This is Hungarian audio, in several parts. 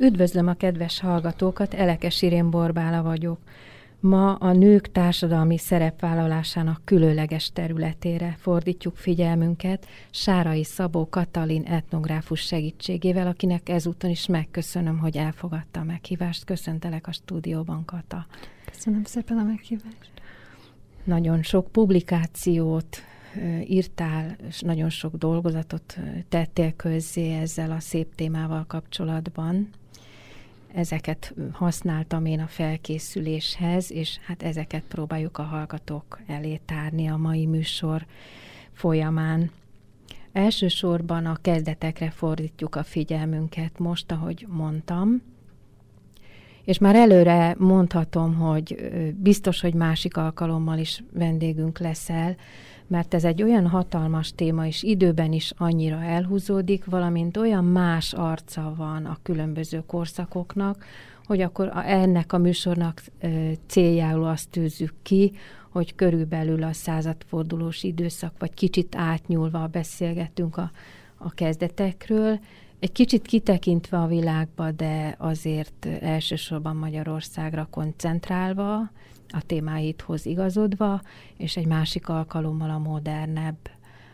Üdvözlöm a kedves hallgatókat, Elekes Irén Borbála vagyok. Ma a nők társadalmi szerepvállalásának különleges területére fordítjuk figyelmünket Sárai Szabó Katalin etnográfus segítségével, akinek ezúton is megköszönöm, hogy elfogadta a meghívást. Köszöntelek a stúdióban, Kata. Köszönöm szépen a meghívást. Nagyon sok publikációt írtál, és nagyon sok dolgozatot tettél közzé ezzel a szép témával kapcsolatban ezeket használtam én a felkészüléshez, és hát ezeket próbáljuk a hallgatók elé tárni a mai műsor folyamán. Elsősorban a kezdetekre fordítjuk a figyelmünket most, ahogy mondtam, és már előre mondhatom, hogy biztos, hogy másik alkalommal is vendégünk leszel, mert ez egy olyan hatalmas téma, és időben is annyira elhúzódik, valamint olyan más arca van a különböző korszakoknak, hogy akkor ennek a műsornak céljául azt tűzzük ki, hogy körülbelül a századfordulós időszak, vagy kicsit átnyúlva beszélgetünk a, a kezdetekről, egy kicsit kitekintve a világba, de azért elsősorban Magyarországra koncentrálva, a témáithoz igazodva, és egy másik alkalommal a modernebb,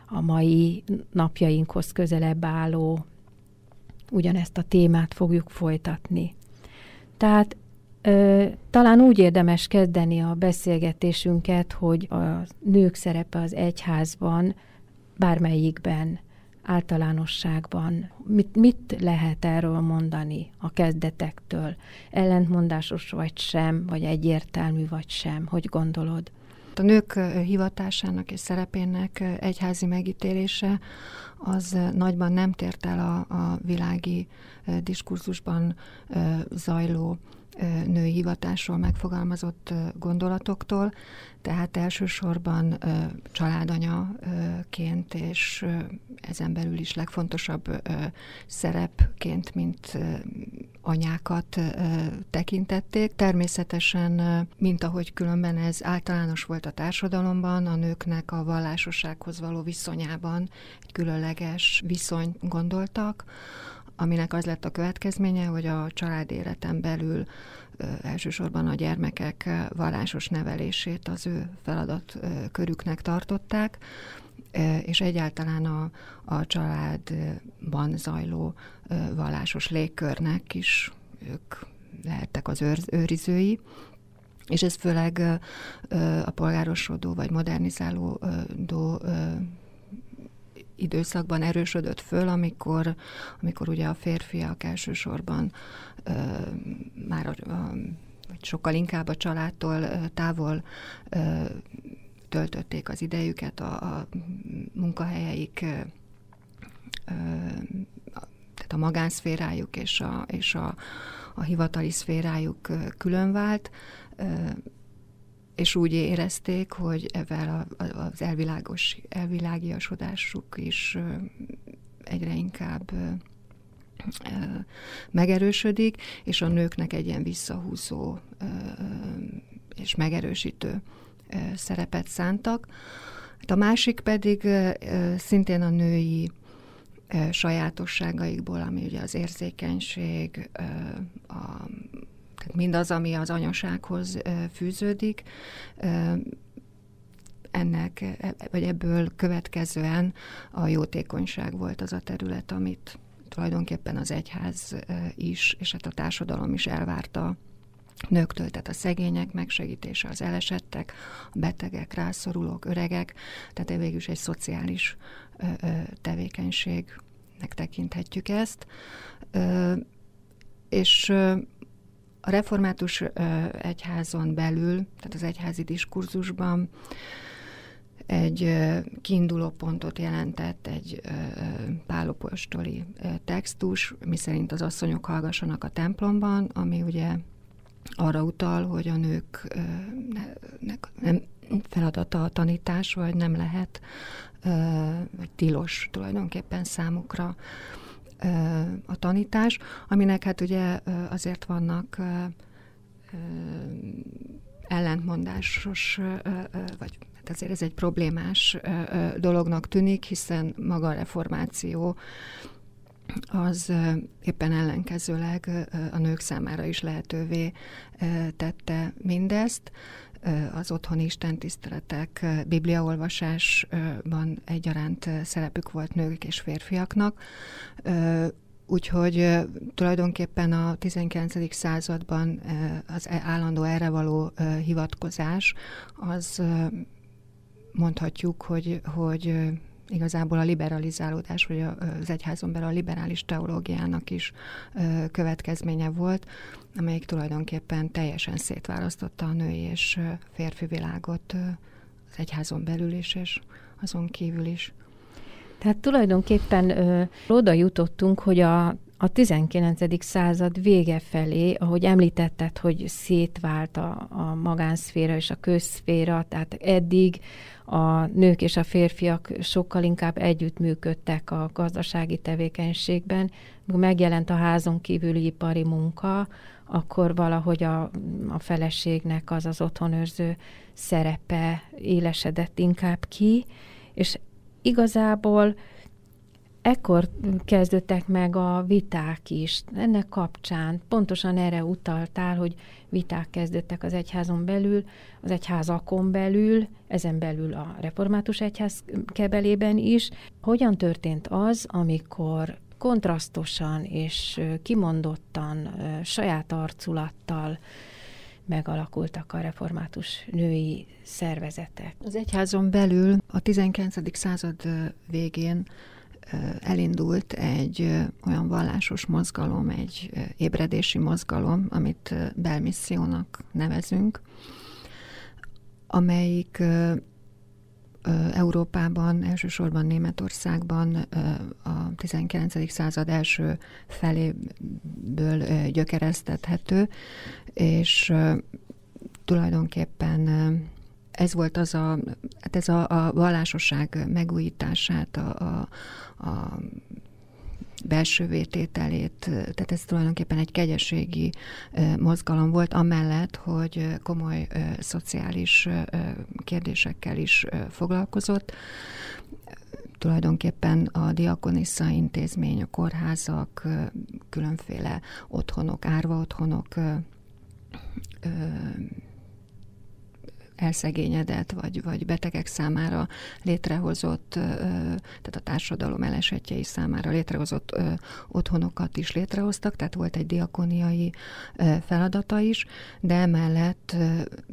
a mai napjainkhoz közelebb álló ugyanezt a témát fogjuk folytatni. Tehát ö, talán úgy érdemes kezdeni a beszélgetésünket, hogy a nők szerepe az egyházban bármelyikben általánosságban mit, mit lehet erről mondani a kezdetektől? Ellentmondásos vagy sem, vagy egyértelmű vagy sem? Hogy gondolod? A nők hivatásának és szerepének egyházi megítélése az nagyban nem tért el a, a világi diskurzusban zajló női hivatásról megfogalmazott gondolatoktól, tehát elsősorban családanyaként és ezen belül is legfontosabb szerepként, mint anyákat tekintették. Természetesen, mint ahogy különben ez általános volt a társadalomban, a nőknek a vallásossághoz való viszonyában egy különleges viszonyt gondoltak, aminek az lett a következménye, hogy a család életen belül elsősorban a gyermekek vallásos nevelését az ő feladat körüknek tartották, és egyáltalán a, a családban zajló vallásos légkörnek is ők lehettek az őr, őrizői, és ez főleg a polgárosodó vagy modernizálódó időszakban erősödött föl, amikor, amikor ugye a férfiak elsősorban ö, már a, a, sokkal inkább a családtól távol ö, töltötték az idejüket, a, a munkahelyeik, ö, tehát a magánszférájuk és a, és a, a hivatali szférájuk külön vált, és úgy érezték, hogy ezzel az elvilágos, elvilágiasodásuk is egyre inkább megerősödik, és a nőknek egy ilyen visszahúzó és megerősítő szerepet szántak. Hát a másik pedig szintén a női sajátosságaikból, ami ugye az érzékenység, a tehát mindaz, ami az anyasághoz fűződik, ennek, e, vagy ebből következően a jótékonyság volt az a terület, amit tulajdonképpen az egyház is, és hát a társadalom is elvárta nőktől, tehát a szegények megsegítése, az elesettek, a betegek, rászorulók, öregek, tehát végül is egy szociális tevékenységnek tekinthetjük ezt. És a református egyházon belül, tehát az egyházi diskurzusban egy kiinduló pontot jelentett egy pálopostoli textus, miszerint az asszonyok hallgassanak a templomban, ami ugye arra utal, hogy a nők nem feladata a tanítás, vagy nem lehet, vagy tilos tulajdonképpen számukra a tanítás, aminek hát ugye azért vannak ellentmondásos, vagy hát azért ez egy problémás dolognak tűnik, hiszen maga a reformáció az éppen ellenkezőleg a nők számára is lehetővé tette mindezt. Az otthoni istentiszteletek, bibliaolvasásban egyaránt szerepük volt nők és férfiaknak. Úgyhogy tulajdonképpen a 19. században az e, állandó erre való hivatkozás, az mondhatjuk, hogy, hogy igazából a liberalizálódás, vagy az egyházon belül a liberális teológiának is következménye volt, amelyik tulajdonképpen teljesen szétválasztotta a női és férfi világot az egyházon belül is, és azon kívül is. Tehát tulajdonképpen ö, oda jutottunk, hogy a, a 19. század vége felé, ahogy említetted, hogy szétvált a, a magánszféra és a közszféra, tehát eddig a nők és a férfiak sokkal inkább együttműködtek a gazdasági tevékenységben. Megjelent a házon kívüli ipari munka, akkor valahogy a, a feleségnek az az otthonőrző szerepe élesedett inkább ki, és igazából ekkor kezdődtek meg a viták is. Ennek kapcsán pontosan erre utaltál, hogy viták kezdődtek az egyházon belül, az egyházakon belül, ezen belül a református egyház kebelében is. Hogyan történt az, amikor kontrasztosan és kimondottan, saját arculattal megalakultak a református női szervezetek. Az egyházon belül a 19. század végén elindult egy olyan vallásos mozgalom, egy ébredési mozgalom, amit belmissziónak nevezünk, amelyik Európában, elsősorban Németországban a 19. század első feléből gyökereztethető, és tulajdonképpen ez volt az a, hát ez a, a vallásosság megújítását, a, a, a belső vétételét, tehát ez tulajdonképpen egy kegyességi mozgalom volt, amellett, hogy komoly szociális kérdésekkel is foglalkozott. Tulajdonképpen a diakonissa intézmény, a kórházak, különféle otthonok, árva otthonok elszegényedett, vagy, vagy betegek számára létrehozott, tehát a társadalom elesetjei számára létrehozott otthonokat is létrehoztak, tehát volt egy diakoniai feladata is, de emellett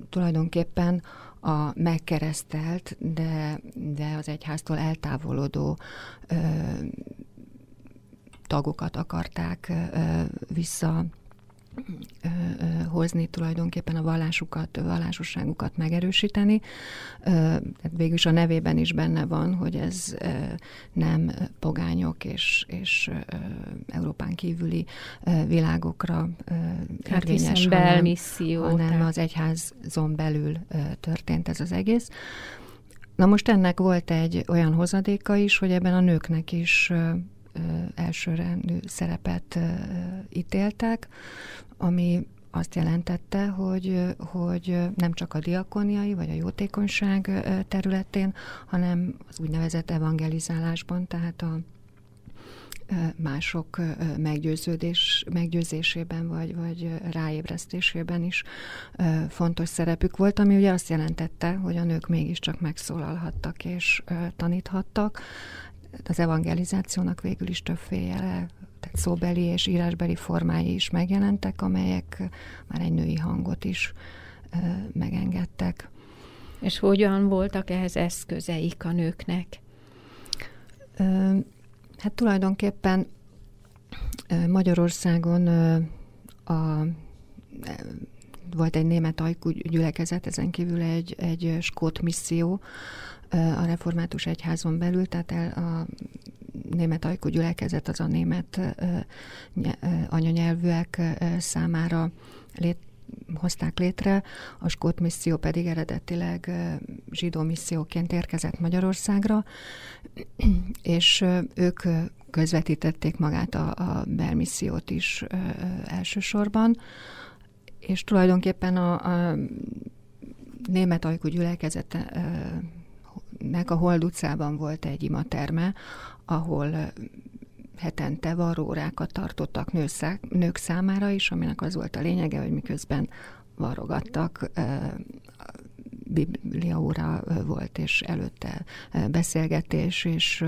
tulajdonképpen a megkeresztelt, de, de az egyháztól eltávolodó tagokat akarták ö, vissza hozni tulajdonképpen a vallásukat, vallásosságukat megerősíteni. Tehát végülis a nevében is benne van, hogy ez nem pogányok és, és Európán kívüli világokra hát érvényes, hanem, hanem az egyházon belül történt ez az egész. Na most ennek volt egy olyan hozadéka is, hogy ebben a nőknek is elsőrendű szerepet ítéltek, ami azt jelentette, hogy, hogy nem csak a diakoniai vagy a jótékonyság területén, hanem az úgynevezett evangelizálásban, tehát a mások meggyőződés, meggyőzésében vagy, vagy ráébresztésében is fontos szerepük volt, ami ugye azt jelentette, hogy a nők mégiscsak megszólalhattak és taníthattak, az evangelizációnak végül is többféle, tehát szóbeli és írásbeli formái is megjelentek, amelyek már egy női hangot is ö, megengedtek. És hogyan voltak ehhez eszközeik a nőknek? Ö, hát tulajdonképpen Magyarországon a volt egy német ajkú gyülekezet, ezen kívül egy, egy skót misszió, a református egyházon belül, tehát el a német ajkú gyülekezet az a német anyanyelvűek számára lét, hozták létre, a skót misszió pedig eredetileg zsidó misszióként érkezett Magyarországra, és ők közvetítették magát a, a belmissziót is elsősorban, és tulajdonképpen a, a német ajkú gyülekezetnek a Hold utcában volt egy imaterme, ahol hetente varrórákat tartottak nők számára is, aminek az volt a lényege, hogy miközben varrogattak, bibliaóra volt, és előtte beszélgetés, és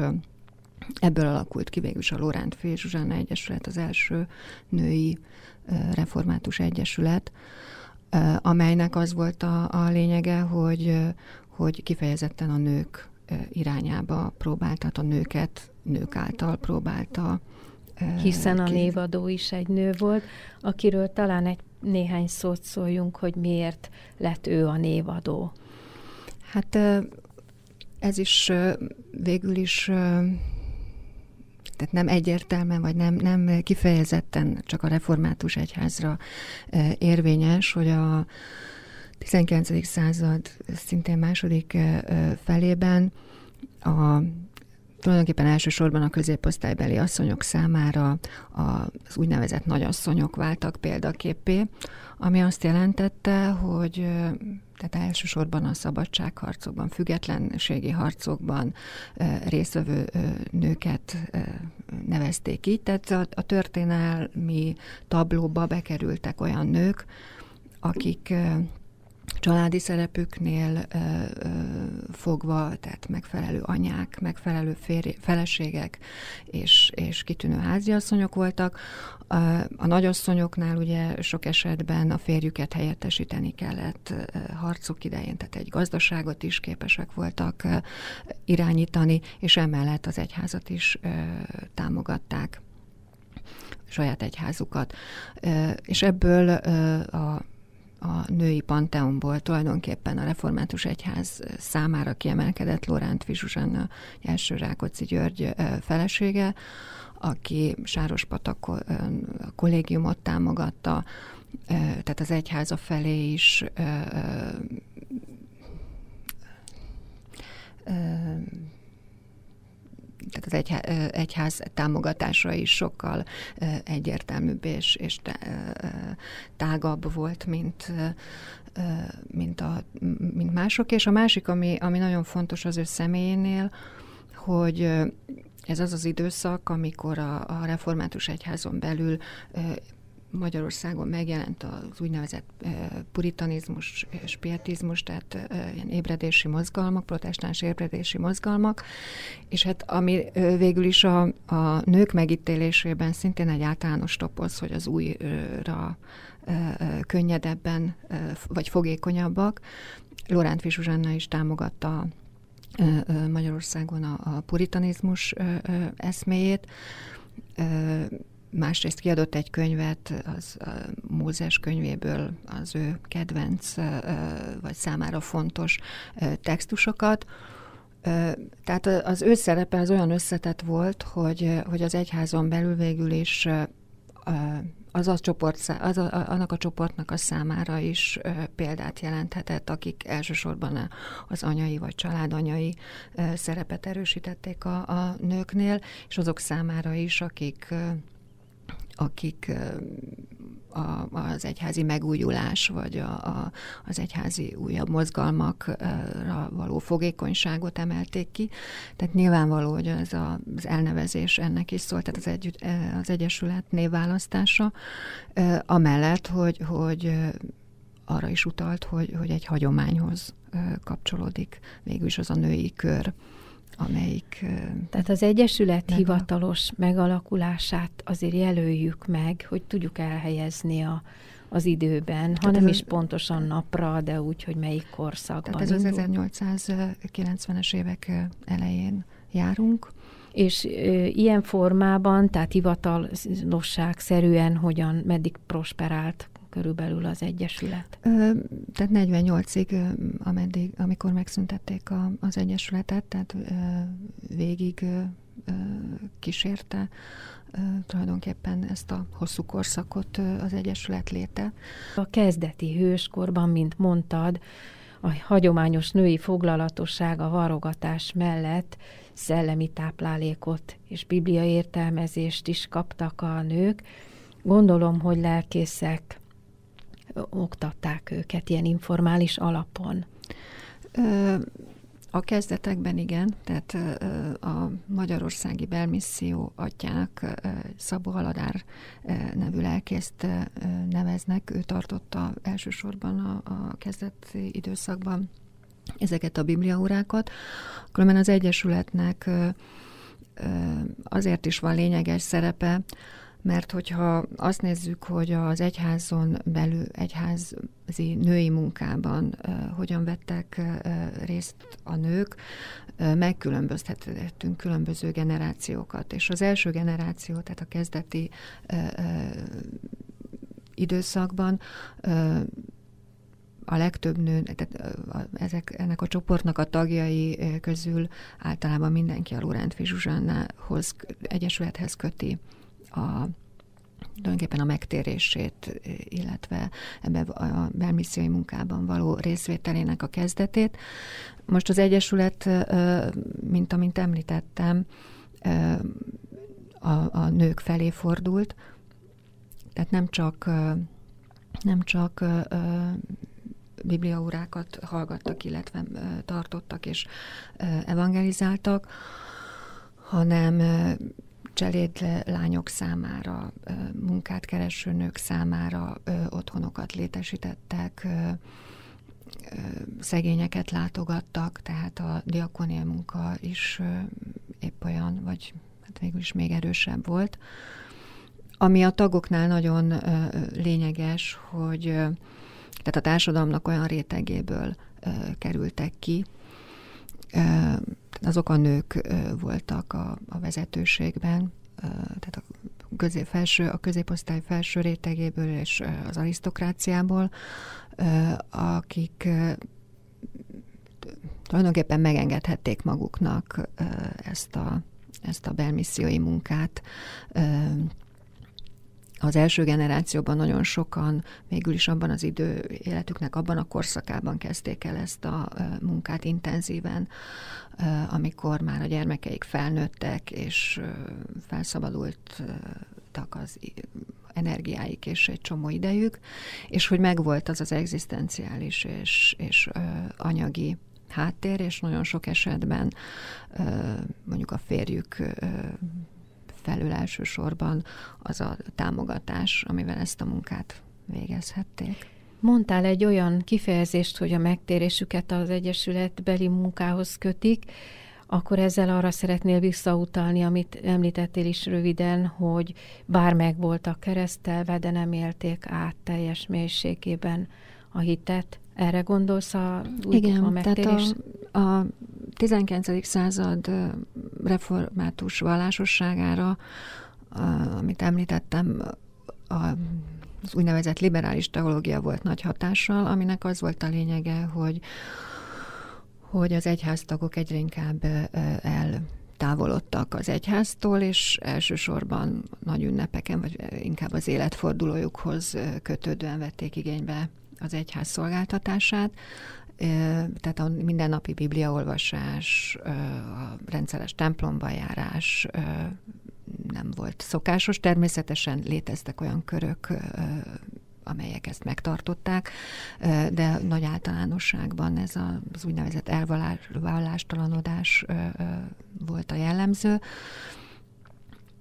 ebből alakult ki végül is a Lóránt Fé Zsuzsanna Egyesület, az első női református egyesület, amelynek az volt a, a lényege, hogy, hogy kifejezetten a nők irányába próbálta, a nőket nők által próbálta hiszen a névadó is egy nő volt, akiről talán egy néhány szót szóljunk, hogy miért lett ő a névadó. Hát ez is végül is tehát nem egyértelműen, vagy nem, nem kifejezetten csak a református egyházra érvényes, hogy a 19. század szintén második felében a tulajdonképpen elsősorban a középosztálybeli asszonyok számára az úgynevezett nagyasszonyok váltak példaképé, ami azt jelentette, hogy tehát elsősorban a szabadságharcokban, függetlenségi harcokban résztvevő nőket nevezték így, tehát a történelmi tablóba bekerültek olyan nők, akik családi szerepüknél ö, ö, fogva, tehát megfelelő anyák, megfelelő férj, feleségek és, és kitűnő háziasszonyok voltak. A, a nagyasszonyoknál ugye sok esetben a férjüket helyettesíteni kellett harcok idején, tehát egy gazdaságot is képesek voltak irányítani, és emellett az egyházat is ö, támogatták saját egyházukat. És ebből a a női panteonból tulajdonképpen a református egyház számára kiemelkedett Loránt Fizsuzsanna első Rákóczi György felesége, aki Sárospatak kollégiumot támogatta, tehát az egyháza felé is tehát az egyház, egyház támogatása is sokkal egyértelműbb és, és tágabb volt, mint, mint, a, mint mások. És a másik, ami, ami nagyon fontos az ő személyénél, hogy ez az az időszak, amikor a, a református egyházon belül Magyarországon megjelent az úgynevezett puritanizmus és pietizmus, tehát ilyen ébredési mozgalmak, protestáns ébredési mozgalmak, és hát ami végül is a, a nők megítélésében szintén egy általános topoz, hogy az újra könnyedebben vagy fogékonyabbak. Loránt Fisuzsanna is támogatta Magyarországon a, puritanizmus eszméjét másrészt kiadott egy könyvet, az a Mózes könyvéből az ő kedvenc, vagy számára fontos textusokat, tehát az ő szerepe az olyan összetett volt, hogy, hogy az egyházon belül végül is az a csoport, az a, annak a csoportnak a számára is példát jelenthetett, akik elsősorban az anyai vagy családanyai szerepet erősítették a, a nőknél, és azok számára is, akik akik a, az egyházi megújulás, vagy a, a, az egyházi újabb mozgalmakra való fogékonyságot emelték ki. Tehát nyilvánvaló, hogy ez a, az elnevezés ennek is szólt, tehát az, együtt, az Egyesület névválasztása, amellett, hogy, hogy arra is utalt, hogy, hogy egy hagyományhoz kapcsolódik végül is az a női kör amelyik... Tehát az Egyesület meg hivatalos megalakulását azért jelöljük meg, hogy tudjuk elhelyezni a, az időben, hanem is pontosan napra, de úgy, hogy melyik korszakban. Tehát ez indul. az 1890-es évek elején járunk. És ö, ilyen formában, tehát hivatalosság szerűen hogyan, meddig prosperált körülbelül az Egyesület? Tehát 48-ig, ameddig, amikor megszüntették a, az Egyesületet, tehát végig kísérte tulajdonképpen ezt a hosszú korszakot az Egyesület léte. A kezdeti hőskorban, mint mondtad, a hagyományos női foglalatosság a varogatás mellett szellemi táplálékot és biblia értelmezést is kaptak a nők. Gondolom, hogy lelkészek oktatták őket ilyen informális alapon. A kezdetekben igen, tehát a Magyarországi Belmisszió atyák Szabó Haladár nevű lelkészt neveznek, ő tartotta elsősorban a, a kezdeti időszakban ezeket a bibliaórákat. Különben az Egyesületnek azért is van lényeges szerepe, mert hogyha azt nézzük, hogy az egyházon belül, egyházi női munkában hogyan vettek részt a nők, megkülönböztethetünk különböző generációkat. És az első generáció, tehát a kezdeti időszakban a legtöbb nő, tehát ezek, ennek a csoportnak a tagjai közül általában mindenki a Lórántfi Zsuzsannához, egyesülethez köti a tulajdonképpen a megtérését, illetve ebbe a belmissziói munkában való részvételének a kezdetét. Most az Egyesület, mint amint említettem, a, a nők felé fordult, tehát nem csak, nem csak bibliaórákat hallgattak, illetve tartottak és evangelizáltak, hanem cseléd lányok számára, munkát kereső nők számára otthonokat létesítettek, szegényeket látogattak, tehát a diakonia munka is épp olyan, vagy hát végül is még erősebb volt. Ami a tagoknál nagyon lényeges, hogy tehát a társadalomnak olyan rétegéből kerültek ki, azok a nők voltak a, a vezetőségben, tehát a, közé, felső, a középosztály felső rétegéből és az arisztokráciából, akik tulajdonképpen megengedhették maguknak ezt a, ezt a belmissziói munkát, az első generációban nagyon sokan végül is abban az idő életüknek, abban a korszakában kezdték el ezt a munkát intenzíven, amikor már a gyermekeik felnőttek, és felszabadultak az energiáik és egy csomó idejük, és hogy megvolt az az egzisztenciális és, és anyagi háttér, és nagyon sok esetben mondjuk a férjük felül elsősorban az a támogatás, amivel ezt a munkát végezhették. Mondtál egy olyan kifejezést, hogy a megtérésüket az Egyesületbeli munkához kötik, akkor ezzel arra szeretnél visszautalni, amit említettél is röviden, hogy bár meg voltak keresztelve, de nem élték át teljes mélységében a hitet. Erre gondolsz a, Igen, a megtérés? Tehát a, a 19. század református vallásosságára, amit említettem, a, az úgynevezett liberális teológia volt nagy hatással, aminek az volt a lényege, hogy, hogy az egyháztagok egyre inkább el távolodtak az egyháztól, és elsősorban nagy ünnepeken, vagy inkább az életfordulójukhoz kötődően vették igénybe az egyház szolgáltatását, tehát a mindennapi bibliaolvasás, a rendszeres templomba járás nem volt szokásos. Természetesen léteztek olyan körök, amelyek ezt megtartották, de nagy általánosságban ez az úgynevezett elvallástalanodás volt a jellemző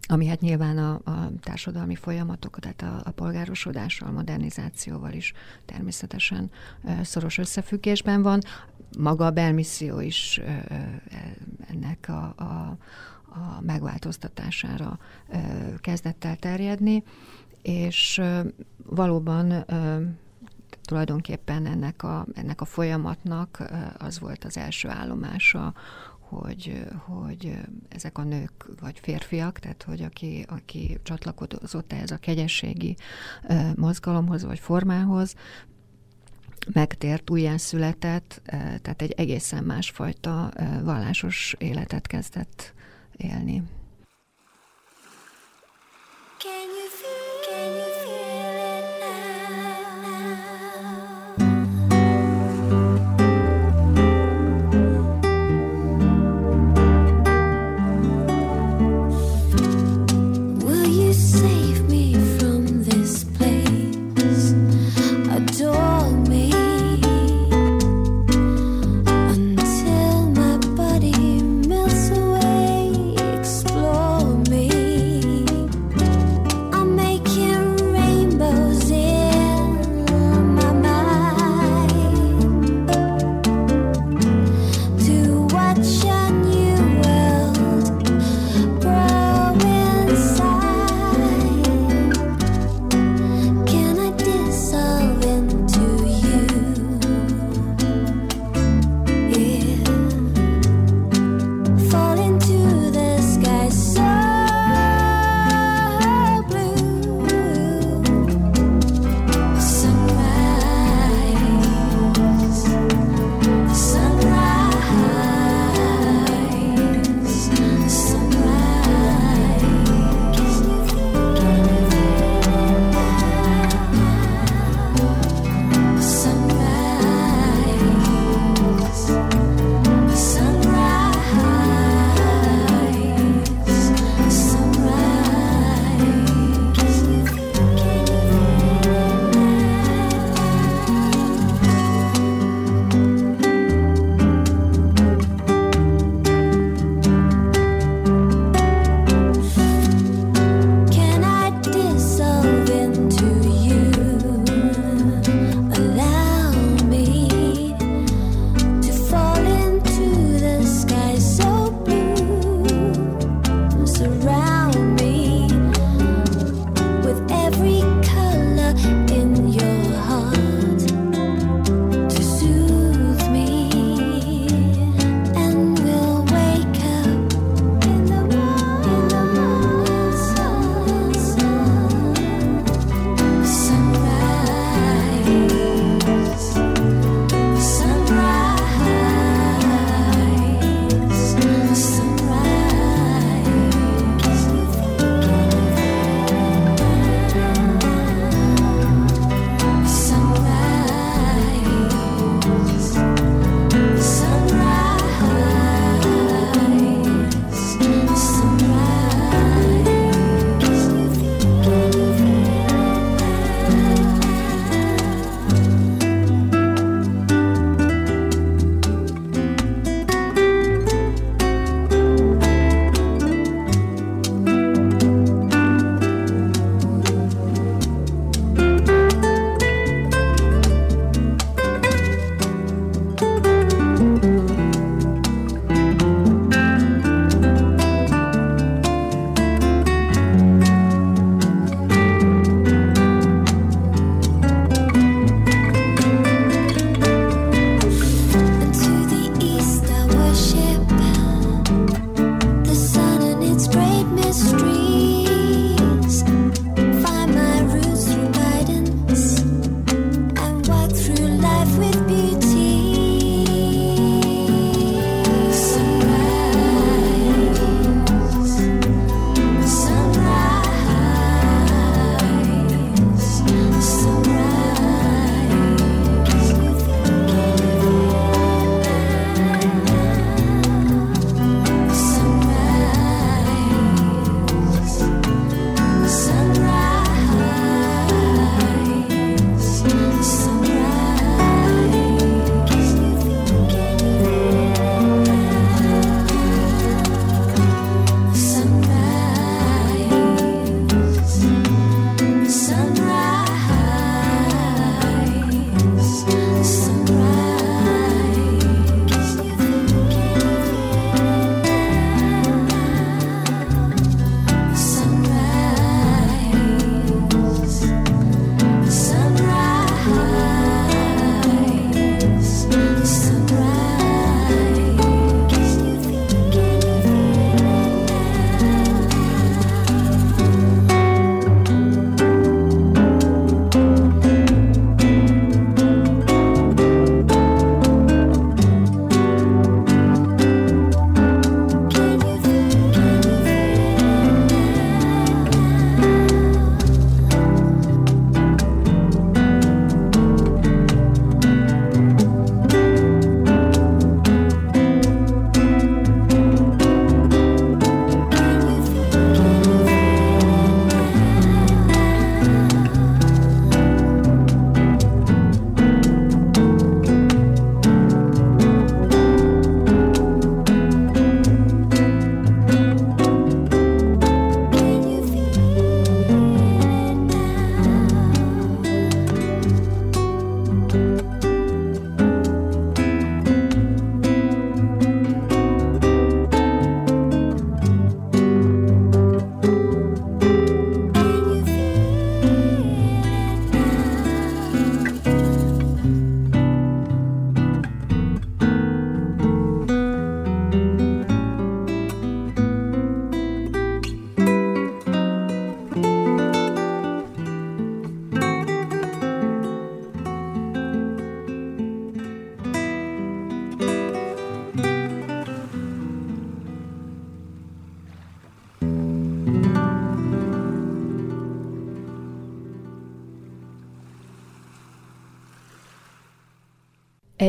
ami hát nyilván a, a társadalmi folyamatok, tehát a, a polgárosodással, modernizációval is természetesen szoros összefüggésben van. Maga a belmisszió is ennek a, a, a megváltoztatására kezdett el terjedni, és valóban tulajdonképpen ennek a, ennek a folyamatnak az volt az első állomása, hogy, hogy ezek a nők vagy férfiak, tehát hogy aki, aki csatlakozott ehhez a kegyességi mozgalomhoz vagy formához, megtért, újjászületett, tehát egy egészen másfajta vallásos életet kezdett élni.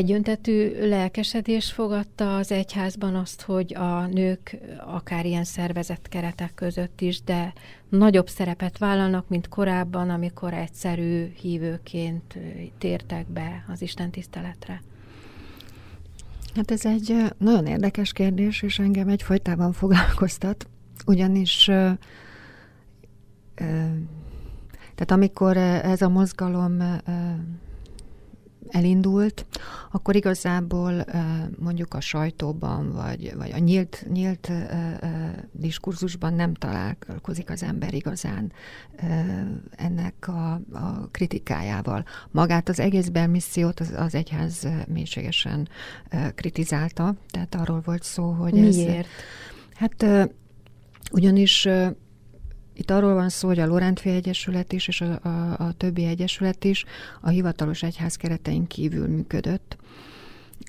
Egyöntetű lelkesedés fogadta az egyházban azt, hogy a nők akár ilyen szervezett keretek között is, de nagyobb szerepet vállalnak, mint korábban, amikor egyszerű hívőként tértek be az Isten tiszteletre. Hát ez egy nagyon érdekes kérdés, és engem egyfolytában foglalkoztat, ugyanis tehát amikor ez a mozgalom elindult, akkor igazából mondjuk a sajtóban, vagy, vagy a nyílt, nyílt diskurzusban nem találkozik az ember igazán ennek a, a kritikájával. Magát az egész belmissziót az, az egyház mélységesen kritizálta, tehát arról volt szó, hogy Miért? ez... Hát ugyanis itt arról van szó, hogy a Lorántfi Egyesület is, és a, a, a többi egyesület is a hivatalos egyház keretein kívül működött,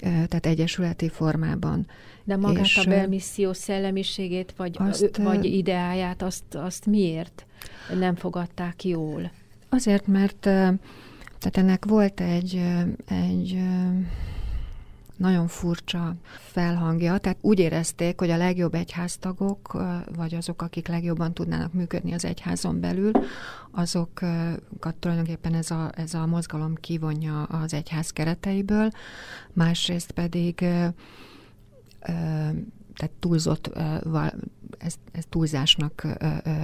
tehát egyesületi formában. De magát és a belmisszió szellemiségét, vagy, azt, vagy ideáját, azt, azt miért nem fogadták jól? Azért, mert tehát ennek volt egy, egy nagyon furcsa felhangja, tehát úgy érezték, hogy a legjobb egyháztagok, vagy azok, akik legjobban tudnának működni az egyházon belül, azokat tulajdonképpen ez a, ez a mozgalom kivonja az egyház kereteiből, másrészt pedig tehát túlzott, ezt túlzásnak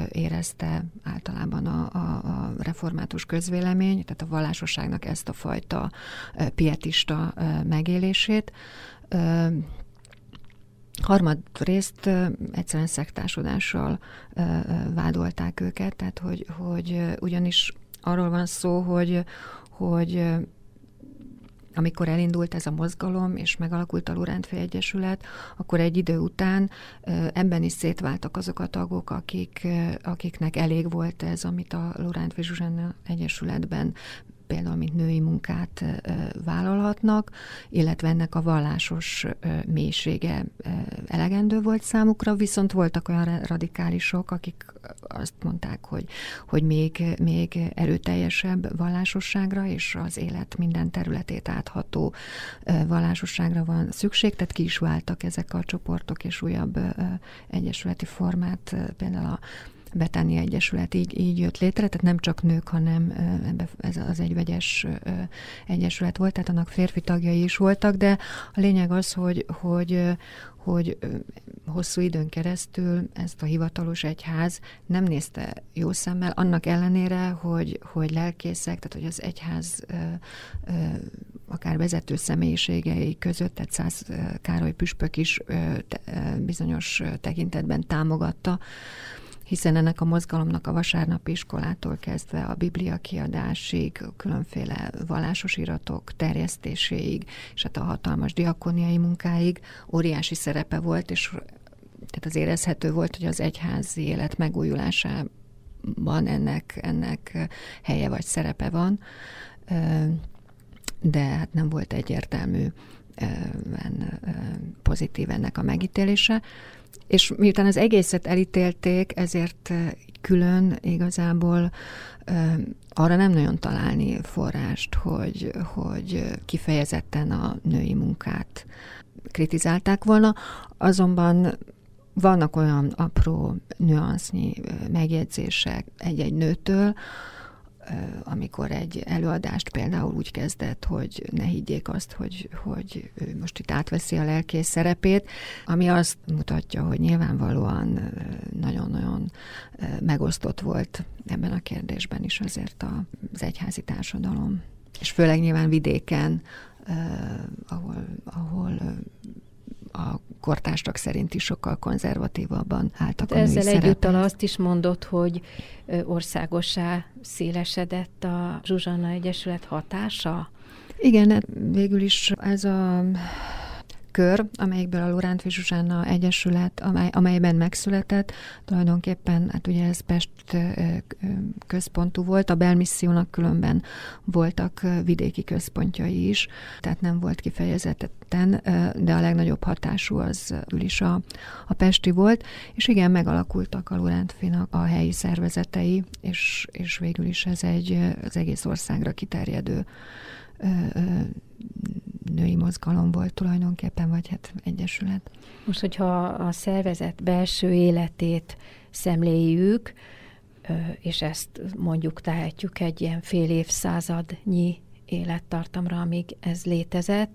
érezte általában a, a, a református közvélemény, tehát a vallásosságnak ezt a fajta pietista megélését. Harmadrészt egyszerűen szektásodással vádolták őket, tehát hogy, hogy ugyanis arról van szó, hogy, hogy amikor elindult ez a mozgalom, és megalakult a Lorántfi Egyesület, akkor egy idő után ebben is szétváltak azok a tagok, akik, akiknek elég volt ez, amit a Lorántfi Zsuzsanna Egyesületben például, mint női munkát vállalhatnak, illetve ennek a vallásos mélysége elegendő volt számukra, viszont voltak olyan radikálisok, akik azt mondták, hogy, hogy még, még erőteljesebb vallásosságra és az élet minden területét átható vallásosságra van szükség, tehát ki is váltak ezek a csoportok, és újabb egyesületi formát, például a Betánia Egyesület így, így jött létre, tehát nem csak nők, hanem ez az egy vegyes egyesület volt, tehát annak férfi tagjai is voltak, de a lényeg az, hogy, hogy, hogy hosszú időn keresztül ezt a hivatalos egyház nem nézte jó szemmel, annak ellenére, hogy, hogy lelkészek, tehát hogy az egyház akár vezető személyiségei között, tehát Száz Károly Püspök is bizonyos tekintetben támogatta hiszen ennek a mozgalomnak a vasárnapi iskolától kezdve a biblia kiadásig, különféle vallásos iratok terjesztéséig, és hát a hatalmas diakoniai munkáig óriási szerepe volt, és tehát az érezhető volt, hogy az egyházi élet megújulásában ennek, ennek helye vagy szerepe van, de hát nem volt egyértelmű pozitív ennek a megítélése. És miután az egészet elítélték, ezért külön igazából arra nem nagyon találni forrást, hogy, hogy kifejezetten a női munkát kritizálták volna, azonban vannak olyan apró nüansznyi megjegyzések egy-egy nőtől, amikor egy előadást például úgy kezdett, hogy ne higgyék azt, hogy, hogy ő most itt átveszi a lelkész szerepét, ami azt mutatja, hogy nyilvánvalóan nagyon-nagyon megosztott volt ebben a kérdésben is azért az egyházi társadalom. És főleg nyilván vidéken, ahol, ahol a kortársak szerint is sokkal konzervatívabban álltak a Ezzel egyúttal azt is mondott, hogy országosá szélesedett a Zsuzsanna Egyesület hatása? Igen, hát végül is ez a kör, amelyikből a Loránt Zsuzsána Egyesület, amely, amelyben megszületett, tulajdonképpen, hát ugye ez Pest központú volt, a belmissziónak különben voltak vidéki központjai is, tehát nem volt kifejezetten, de a legnagyobb hatású az is a, a Pesti volt, és igen, megalakultak a Lorántfinak a helyi szervezetei, és, és végül is ez egy az egész országra kiterjedő női mozgalom volt tulajdonképpen, vagy hát egyesület. Most, hogyha a szervezet belső életét szemléljük, és ezt mondjuk tehetjük egy ilyen fél évszázadnyi élettartamra, amíg ez létezett,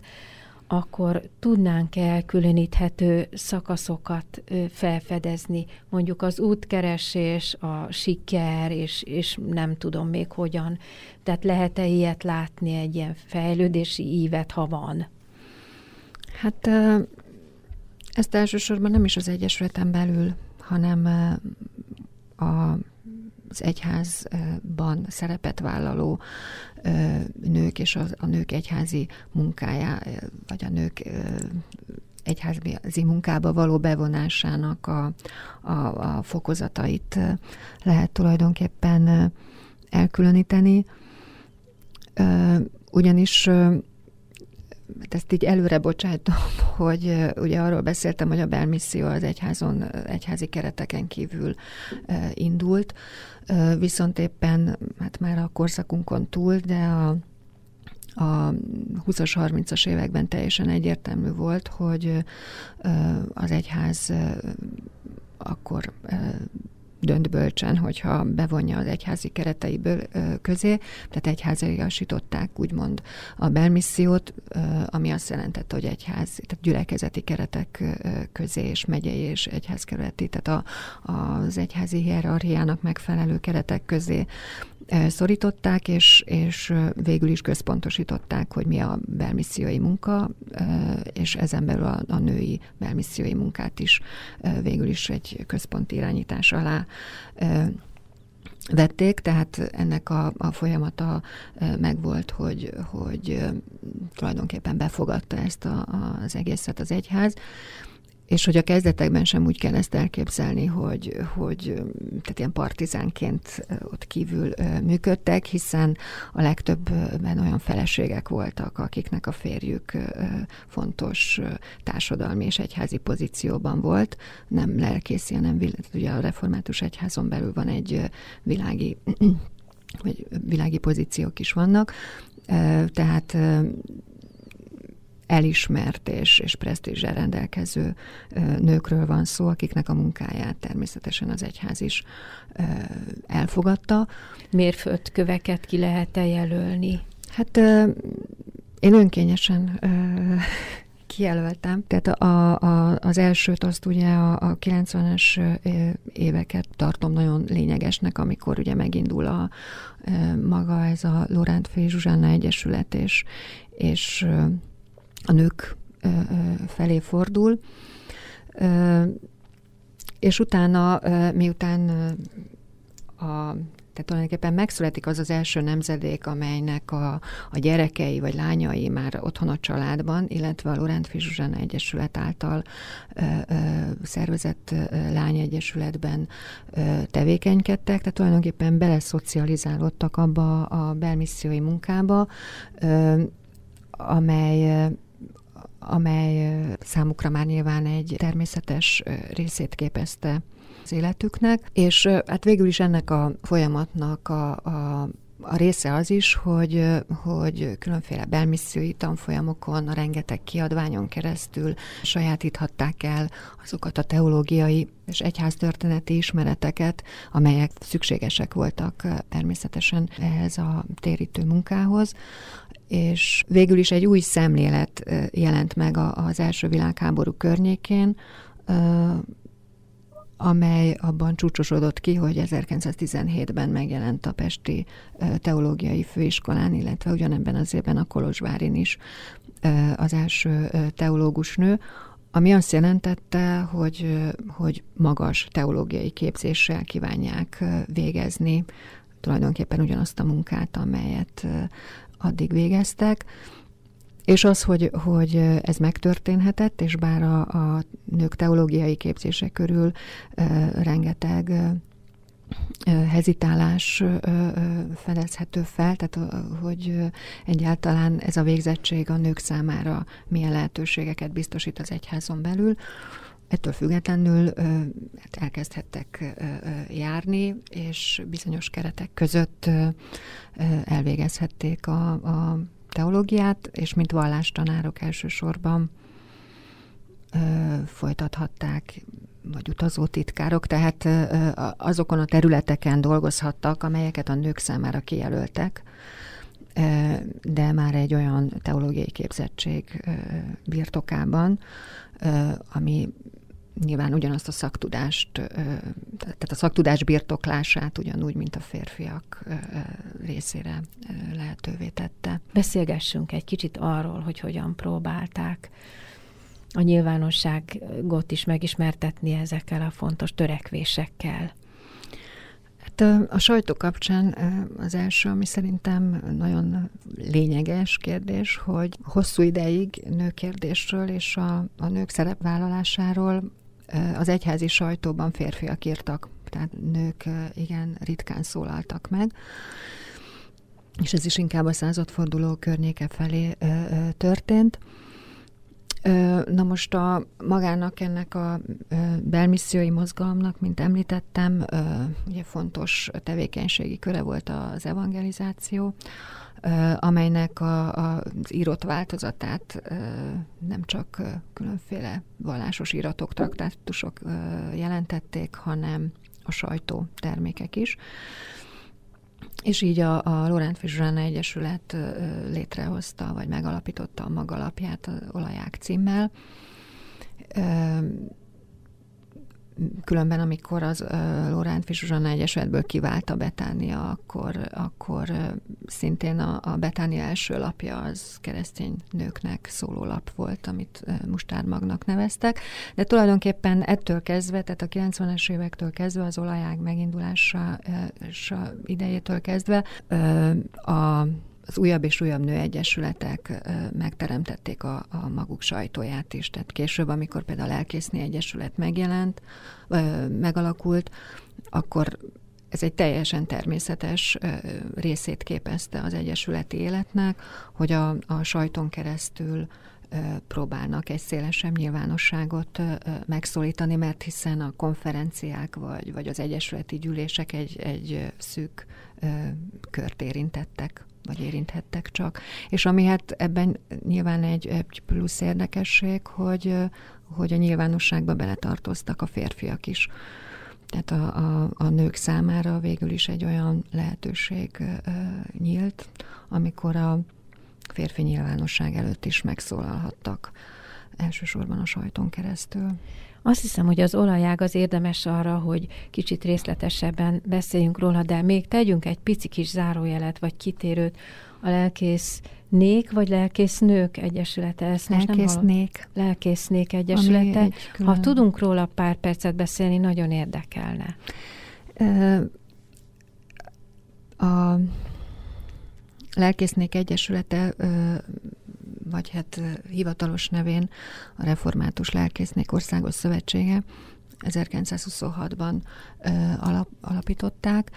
akkor tudnánk elkülöníthető szakaszokat felfedezni, mondjuk az útkeresés, a siker, és, és nem tudom még hogyan. Tehát lehet-e ilyet látni, egy ilyen fejlődési ívet, ha van? Hát ezt elsősorban nem is az Egyesületen belül, hanem a az egyházban szerepet vállaló nők és a, a nők egyházi munkája, vagy a nők egyházi munkába való bevonásának a, a, a fokozatait lehet tulajdonképpen elkülöníteni. Ugyanis ezt így előre bocsátom, hogy ugye arról beszéltem, hogy a belmisszió az egyházon, egyházi kereteken kívül indult, viszont éppen hát már a korszakunkon túl, de a, a 20-as, 30-as években teljesen egyértelmű volt, hogy az egyház akkor dönt bölcsen, hogyha bevonja az egyházi kereteiből közé, tehát egyháziasították úgymond a belmissziót, ami azt jelentette, hogy egyház, tehát gyülekezeti keretek közé és megyei és egyházkerületi, tehát a, az egyházi hierarchiának megfelelő keretek közé szorították, és, és végül is központosították, hogy mi a belmissziói munka, és ezen belül a, a női belmissziói munkát is végül is egy központi irányítás alá vették, tehát ennek a, a folyamata megvolt, hogy, hogy tulajdonképpen befogadta ezt a, az egészet az egyház, és hogy a kezdetekben sem úgy kell ezt elképzelni, hogy, hogy tehát ilyen partizánként ott kívül működtek, hiszen a legtöbbben olyan feleségek voltak, akiknek a férjük fontos társadalmi és egyházi pozícióban volt, nem lelkészi, hanem ugye a református egyházon belül van egy világi vagy világi pozíciók is vannak, tehát elismert és, és presztízsel rendelkező nőkről van szó, akiknek a munkáját természetesen az egyház is elfogadta. Mérföldköveket ki lehet-e jelölni? Hát én önkényesen kijelöltem. Tehát a, a, az elsőt azt ugye a, a 90-es éveket tartom nagyon lényegesnek, amikor ugye megindul a maga ez a Lorent Fé Zsuzsanna Egyesület, és, és a nők felé fordul, és utána, miután a tehát tulajdonképpen megszületik az az első nemzedék, amelynek a, a gyerekei vagy lányai már otthon a családban, illetve a Lorent Fizsuzsana Egyesület által ö, ö, szervezett lányegyesületben ö, tevékenykedtek, tehát tulajdonképpen beleszocializálódtak abba a belmissziói munkába, ö, amely amely számukra már nyilván egy természetes részét képezte az életüknek, és hát végül is ennek a folyamatnak a, a a része az is, hogy, hogy különféle belmissziói tanfolyamokon, a rengeteg kiadványon keresztül sajátíthatták el azokat a teológiai és egyháztörténeti ismereteket, amelyek szükségesek voltak természetesen ehhez a térítő munkához, és végül is egy új szemlélet jelent meg az első világháború környékén, amely abban csúcsosodott ki, hogy 1917-ben megjelent a Pesti Teológiai Főiskolán, illetve ugyanebben az évben a Kolozsvárin is az első teológus nő, ami azt jelentette, hogy, hogy magas teológiai képzéssel kívánják végezni tulajdonképpen ugyanazt a munkát, amelyet addig végeztek. És az, hogy, hogy ez megtörténhetett, és bár a, a nők teológiai képzése körül rengeteg hezitálás fedezhető fel, tehát hogy egyáltalán ez a végzettség a nők számára milyen lehetőségeket biztosít az egyházon belül. Ettől függetlenül hát elkezdhettek járni, és bizonyos keretek között elvégezhették a, a teológiát, és mint vallástanárok elsősorban folytathatták, vagy utazó titkárok, tehát azokon a területeken dolgozhattak, amelyeket a nők számára kijelöltek, de már egy olyan teológiai képzettség birtokában, ami nyilván ugyanazt a szaktudást, tehát a szaktudás birtoklását ugyanúgy, mint a férfiak részére lehetővé tette. Beszélgessünk egy kicsit arról, hogy hogyan próbálták a nyilvánosságot is megismertetni ezekkel a fontos törekvésekkel. Hát a sajtó kapcsán az első, ami szerintem nagyon lényeges kérdés, hogy hosszú ideig nőkérdésről és a, a nők szerepvállalásáról az egyházi sajtóban férfiak írtak, tehát nők igen ritkán szólaltak meg és ez is inkább a századforduló környéke felé történt. Na most a magának ennek a belmissziói mozgalomnak, mint említettem, ugye fontos tevékenységi köre volt az evangelizáció, amelynek a, a, az írott változatát nem csak különféle vallásos iratok, traktátusok jelentették, hanem a sajtó termékek is. És így a, a Lorent Fizsrana Egyesület létrehozta, vagy megalapította a magalapját az Olaják címmel különben, amikor az uh, Lóránt Fisuzsanna Egyesületből kivált a Betánia, akkor, akkor uh, szintén a, a Betánia első lapja az keresztény nőknek szóló lap volt, amit uh, Mustármagnak neveztek, de tulajdonképpen ettől kezdve, tehát a 90-es évektől kezdve, az olajág megindulása uh, idejétől kezdve uh, a az újabb és újabb nőegyesületek megteremtették a, a maguk sajtóját is. Tehát később, amikor például a Lelkészni Egyesület megjelent, megalakult, akkor ez egy teljesen természetes részét képezte az egyesületi életnek, hogy a, a sajton keresztül próbálnak egy szélesebb nyilvánosságot megszólítani, mert hiszen a konferenciák vagy, vagy az egyesületi gyűlések egy, egy szűk kört érintettek vagy érinthettek csak. És ami hát ebben nyilván egy, egy plusz érdekesség, hogy, hogy a nyilvánosságba beletartoztak a férfiak is. Tehát a, a, a nők számára végül is egy olyan lehetőség uh, nyílt, amikor a férfi nyilvánosság előtt is megszólalhattak, elsősorban a sajton keresztül. Azt hiszem, hogy az olajág az érdemes arra, hogy kicsit részletesebben beszéljünk róla, de még tegyünk egy pici kis zárójelet, vagy kitérőt a lelkész Nék vagy lelkésznők egyesülete? Ezt most lelkésznék. Nem lelkésznék egyesülete. Ha tudunk róla pár percet beszélni, nagyon érdekelne. A lelkésznék egyesülete vagy hát hivatalos nevén a Református Lelkésznék Országos Szövetsége 1926-ban alap, alapították,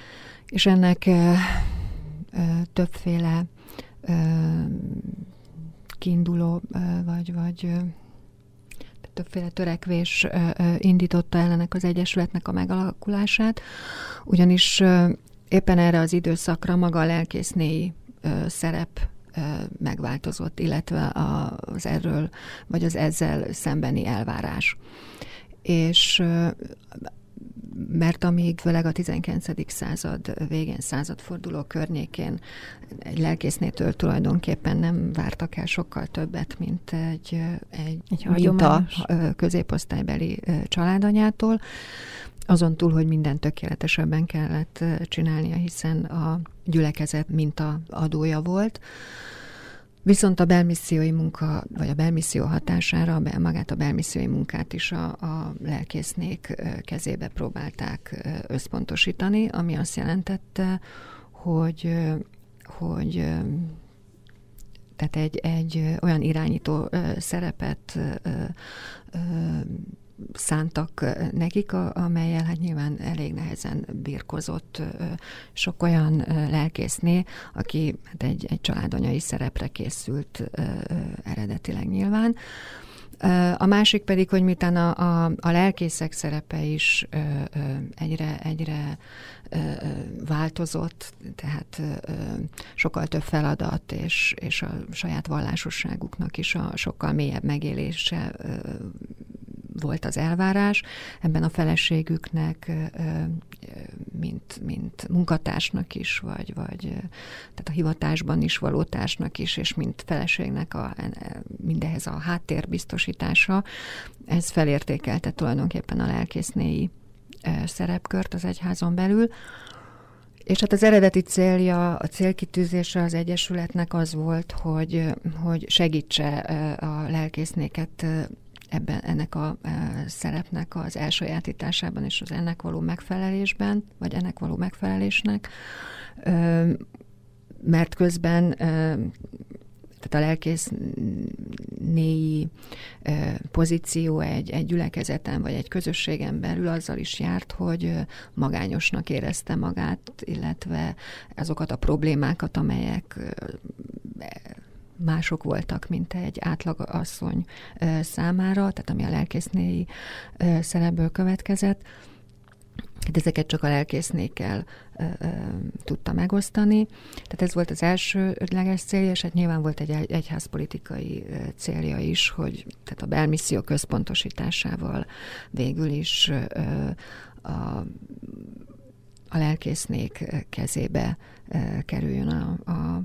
és ennek ö, ö, többféle ö, kiinduló vagy, vagy többféle törekvés indította ellenek az Egyesületnek a megalakulását, ugyanis éppen erre az időszakra maga a lelkésznéi szerep megváltozott, illetve az erről, vagy az ezzel szembeni elvárás. És mert amíg főleg a 19. század végén, századforduló környékén egy lelkésznétől tulajdonképpen nem vártak el sokkal többet, mint egy, egy, egy minta középosztálybeli családanyától. Azon túl, hogy minden tökéletesebben kellett csinálnia, hiszen a gyülekezet minta adója volt. Viszont a belmissziói munka, vagy a belmisszió hatására magát a belmissziói munkát is a, a lelkésznék kezébe próbálták összpontosítani, ami azt jelentette, hogy, hogy tehát egy, egy olyan irányító szerepet szántak nekik, amelyel hát nyilván elég nehezen birkozott sok olyan lelkészné, aki hát egy, egy családanyai szerepre készült eredetileg nyilván. A másik pedig, hogy miután a, a, a lelkészek szerepe is ö, ö, egyre, egyre ö, változott, tehát ö, sokkal több feladat, és, és a saját vallásosságuknak is a sokkal mélyebb megélése ö, volt az elvárás. Ebben a feleségüknek, mint, mint munkatársnak is, vagy, vagy tehát a hivatásban is való társnak is, és mint feleségnek a, mindehez a háttérbiztosítása, ez felértékelte tulajdonképpen a lelkésznéi szerepkört az egyházon belül. És hát az eredeti célja, a célkitűzése az Egyesületnek az volt, hogy, hogy segítse a lelkésznéket ebben ennek a e, szerepnek az elsajátításában és az ennek való megfelelésben, vagy ennek való megfelelésnek, mert közben tehát a lelkész néi e, pozíció egy, egy gyülekezeten vagy egy közösségen belül azzal is járt, hogy magányosnak érezte magát, illetve azokat a problémákat, amelyek mások voltak, mint egy átlag asszony számára, tehát ami a lelkésznéi szerepből következett. Hát ezeket csak a lelkésznékkel tudta megosztani. Tehát ez volt az első leges célja, és hát nyilván volt egy egyházpolitikai célja is, hogy tehát a belmisszió központosításával végül is ö, a, a lelkésznék kezébe kerüljön a, a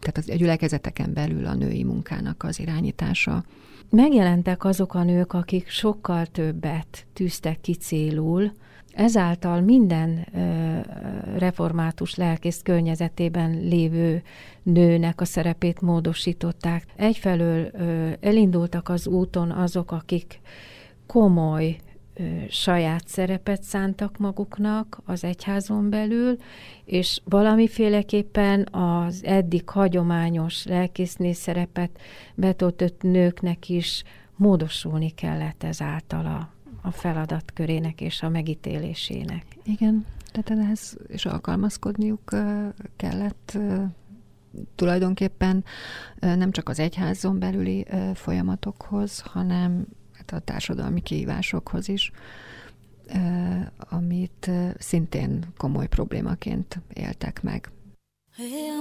tehát a gyülekezeteken belül a női munkának az irányítása. Megjelentek azok a nők, akik sokkal többet tűztek ki célul, ezáltal minden református lelkész környezetében lévő nőnek a szerepét módosították. Egyfelől elindultak az úton azok, akik komoly saját szerepet szántak maguknak az egyházon belül, és valamiféleképpen az eddig hagyományos lelkésznész szerepet betöltött nőknek is módosulni kellett ezáltal a, a feladatkörének és a megítélésének. Igen, tehát ehhez is alkalmazkodniuk kellett tulajdonképpen nem csak az egyházon belüli folyamatokhoz, hanem a társadalmi kihívásokhoz is, amit szintén komoly problémaként éltek meg. Hey,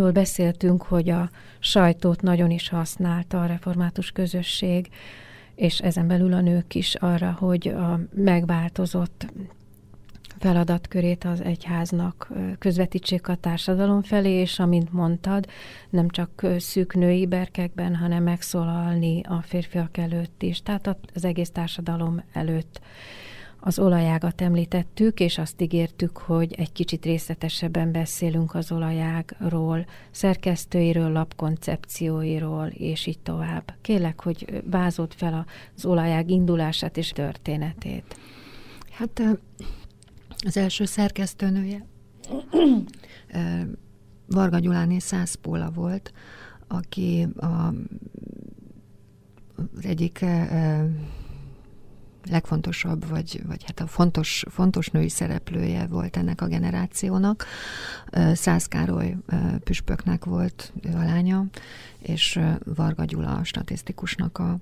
Arról beszéltünk, hogy a sajtót nagyon is használta a református közösség, és ezen belül a nők is arra, hogy a megváltozott feladatkörét az egyháznak közvetítsék a társadalom felé, és amint mondtad, nem csak szűk női berkekben, hanem megszólalni a férfiak előtt is, tehát az egész társadalom előtt. Az olajágat említettük, és azt ígértük, hogy egy kicsit részletesebben beszélünk az olajágról, szerkesztőiről, lapkoncepcióiról, és így tovább. Kélek, hogy vázolt fel az olajág indulását és történetét. Hát az első szerkesztőnője Varga Gyuláné Szászpóla volt, aki a, az egyik legfontosabb, vagy, vagy hát a fontos, fontos női szereplője volt ennek a generációnak. Szász Károly püspöknek volt ő a lánya, és Varga Gyula a statisztikusnak a,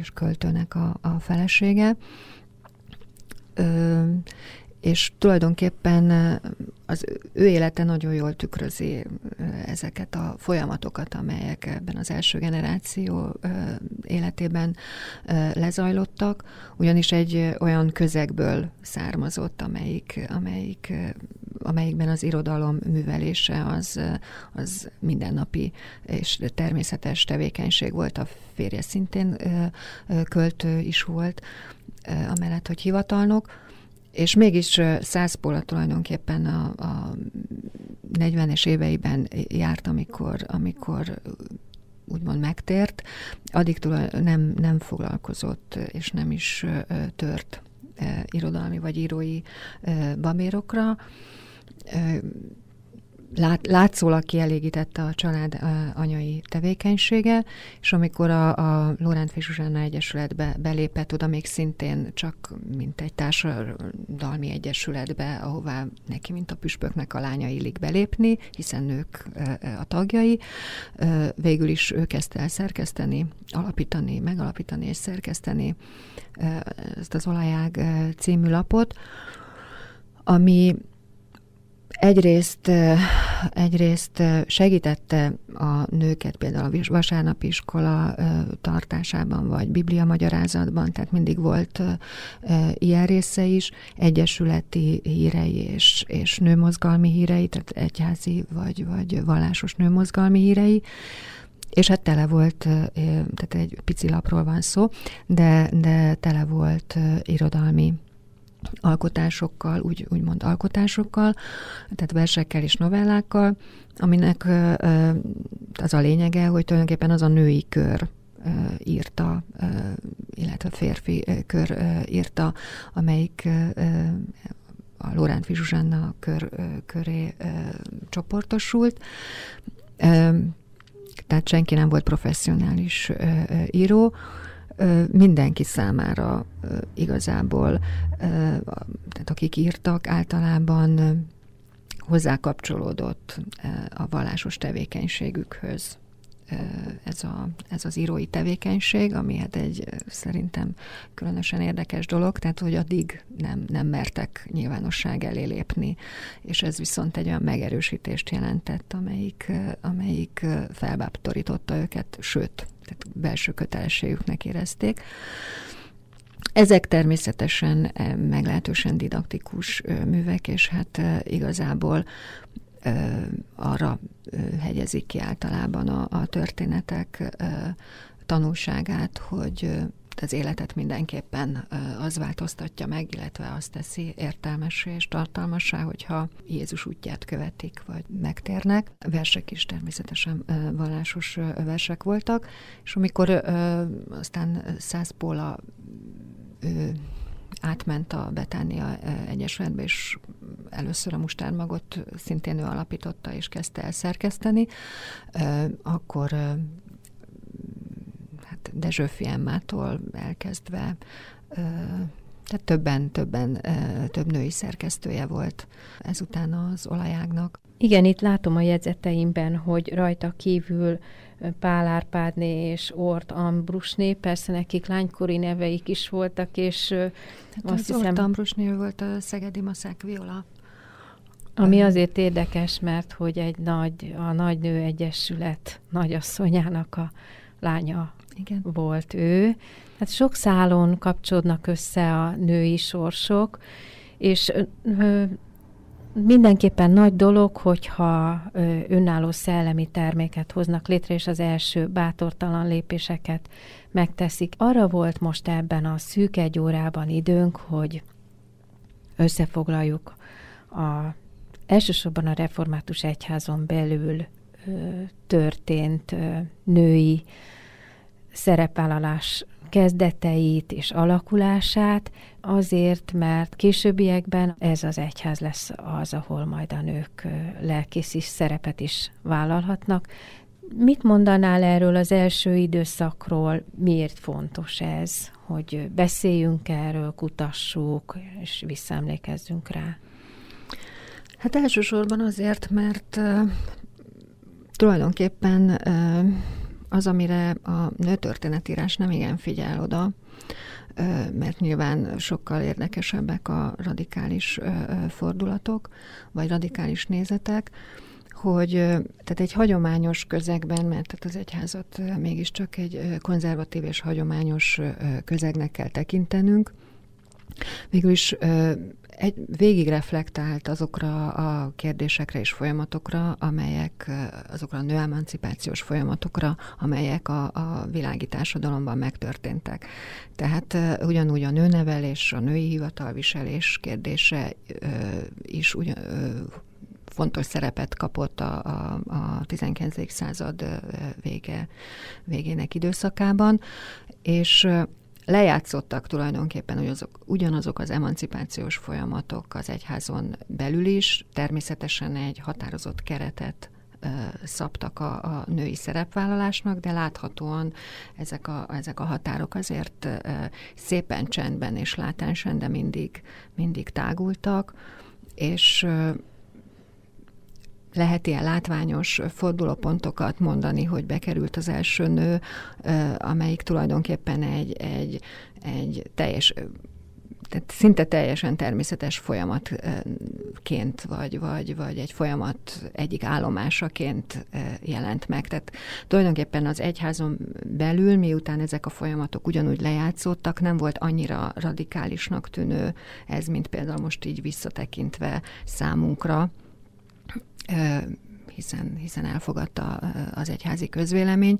és költőnek a, a felesége és tulajdonképpen az ő élete nagyon jól tükrözi ezeket a folyamatokat, amelyek ebben az első generáció életében lezajlottak, ugyanis egy olyan közegből származott, amelyik, amelyik, amelyikben az irodalom művelése az, az mindennapi és természetes tevékenység volt, a férje szintén költő is volt, amellett, hogy hivatalnok, és mégis Szászpóla tulajdonképpen a, a 40-es éveiben járt, amikor, amikor úgymond megtért, addig nem, nem foglalkozott, és nem is tört irodalmi vagy írói babérokra lát, látszólag kielégítette a család anyai tevékenysége, és amikor a, a Lorent Zsuzsanna Egyesületbe belépett, oda még szintén csak mint egy társadalmi egyesületbe, ahová neki, mint a püspöknek a lánya illik belépni, hiszen nők a tagjai. Végül is ő kezdte el szerkeszteni, alapítani, megalapítani és szerkeszteni ezt az Olajág című lapot, ami Egyrészt, egyrészt segítette a nőket például a vasárnapi iskola tartásában, vagy biblia magyarázatban, tehát mindig volt ilyen része is, egyesületi hírei és, és nőmozgalmi hírei, tehát egyházi vagy, vagy vallásos nőmozgalmi hírei, és hát tele volt, tehát egy pici lapról van szó, de, de tele volt irodalmi alkotásokkal, úgy, úgymond alkotásokkal, tehát versekkel és novellákkal, aminek az a lényege, hogy tulajdonképpen az a női kör írta, illetve férfi kör írta, amelyik a Lorán Fizsuzsanna kör, köré csoportosult. Tehát senki nem volt professzionális író, mindenki számára igazából, tehát akik írtak, általában hozzákapcsolódott a vallásos tevékenységükhöz ez, a, ez az írói tevékenység, ami hát egy szerintem különösen érdekes dolog, tehát hogy addig nem, nem mertek nyilvánosság elé lépni, és ez viszont egy olyan megerősítést jelentett, amelyik, amelyik felbátorította őket, sőt, tehát belső kötelességüknek érezték. Ezek természetesen meglehetősen didaktikus művek, és hát igazából arra hegyezik ki általában a, a történetek tanulságát, hogy az életet mindenképpen az változtatja meg, illetve azt teszi értelmessé és tartalmassá, hogyha Jézus útját követik, vagy megtérnek. Versek is természetesen vallásos versek voltak, és amikor aztán Szászpóla átment a Betánia Egyesületbe, és először a mustármagot szintén ő alapította és kezdte el szerkeszteni, akkor hát Dezsőfi Emmától elkezdve tehát többen, többen, több női szerkesztője volt ezután az olajágnak. Igen, itt látom a jegyzeteimben, hogy rajta kívül Pál Árpádné és Ort Ambrusné, persze nekik lánykori neveik is voltak, és hát azt az hiszem... Ort Ambrusné volt a Szegedi Maszák Viola Ami azért érdekes, mert hogy egy nagy, a Nagy Nő Egyesület nagyasszonyának a lánya Igen. volt ő. Hát sok szálon kapcsolódnak össze a női sorsok, és mindenképpen nagy dolog, hogyha önálló szellemi terméket hoznak létre, és az első bátortalan lépéseket megteszik. Arra volt most ebben a szűk egy órában időnk, hogy összefoglaljuk a, elsősorban a református egyházon belül ö, történt ö, női szerepvállalás kezdeteit és alakulását, azért, mert későbbiekben ez az egyház lesz az, ahol majd a nők is szerepet is vállalhatnak. Mit mondanál erről az első időszakról, miért fontos ez, hogy beszéljünk erről, kutassuk, és visszaemlékezzünk rá? Hát elsősorban azért, mert uh, tulajdonképpen az, amire a nőtörténetírás nem igen figyel oda, mert nyilván sokkal érdekesebbek a radikális fordulatok, vagy radikális nézetek, hogy tehát egy hagyományos közegben, mert tehát az egyházat mégiscsak egy konzervatív és hagyományos közegnek kell tekintenünk, végül is egy, végig reflektált azokra a kérdésekre és folyamatokra, amelyek, azokra a nőemancipációs folyamatokra, amelyek a, a világi társadalomban megtörténtek. Tehát ugyanúgy a nőnevelés, a női hivatalviselés kérdése is ugyan, fontos szerepet kapott a, a, a 19. század vége, végének időszakában, és lejátszottak tulajdonképpen ugyanazok, ugyanazok az emancipációs folyamatok az egyházon belül is, természetesen egy határozott keretet szabtak a, a női szerepvállalásnak, de láthatóan ezek a, ezek a határok azért szépen csendben és látánsen, de mindig, mindig tágultak, és lehet ilyen látványos fordulópontokat mondani, hogy bekerült az első nő, amelyik tulajdonképpen egy, egy, egy teljes tehát szinte teljesen természetes folyamatként, vagy, vagy, vagy egy folyamat egyik állomásaként jelent meg. Tehát tulajdonképpen az egyházon belül, miután ezek a folyamatok ugyanúgy lejátszódtak, nem volt annyira radikálisnak tűnő ez, mint például most így visszatekintve számunkra hiszen, hiszen elfogadta az egyházi közvélemény,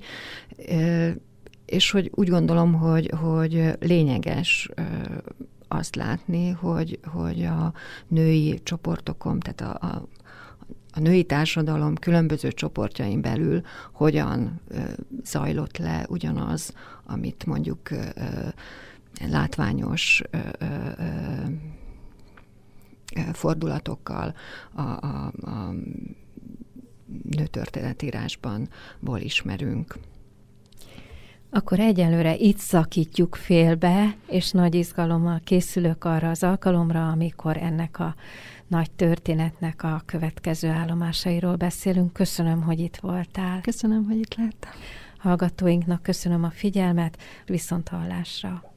és hogy úgy gondolom, hogy, hogy lényeges azt látni, hogy, hogy a női csoportokon, tehát a, a, a női társadalom különböző csoportjain belül hogyan zajlott le ugyanaz, amit mondjuk látványos fordulatokkal a, a, a nőtörténetírásban ból ismerünk. Akkor egyelőre itt szakítjuk félbe, és nagy izgalommal készülök arra az alkalomra, amikor ennek a nagy történetnek a következő állomásairól beszélünk. Köszönöm, hogy itt voltál. Köszönöm, hogy itt láttam. Hallgatóinknak köszönöm a figyelmet, viszont hallásra.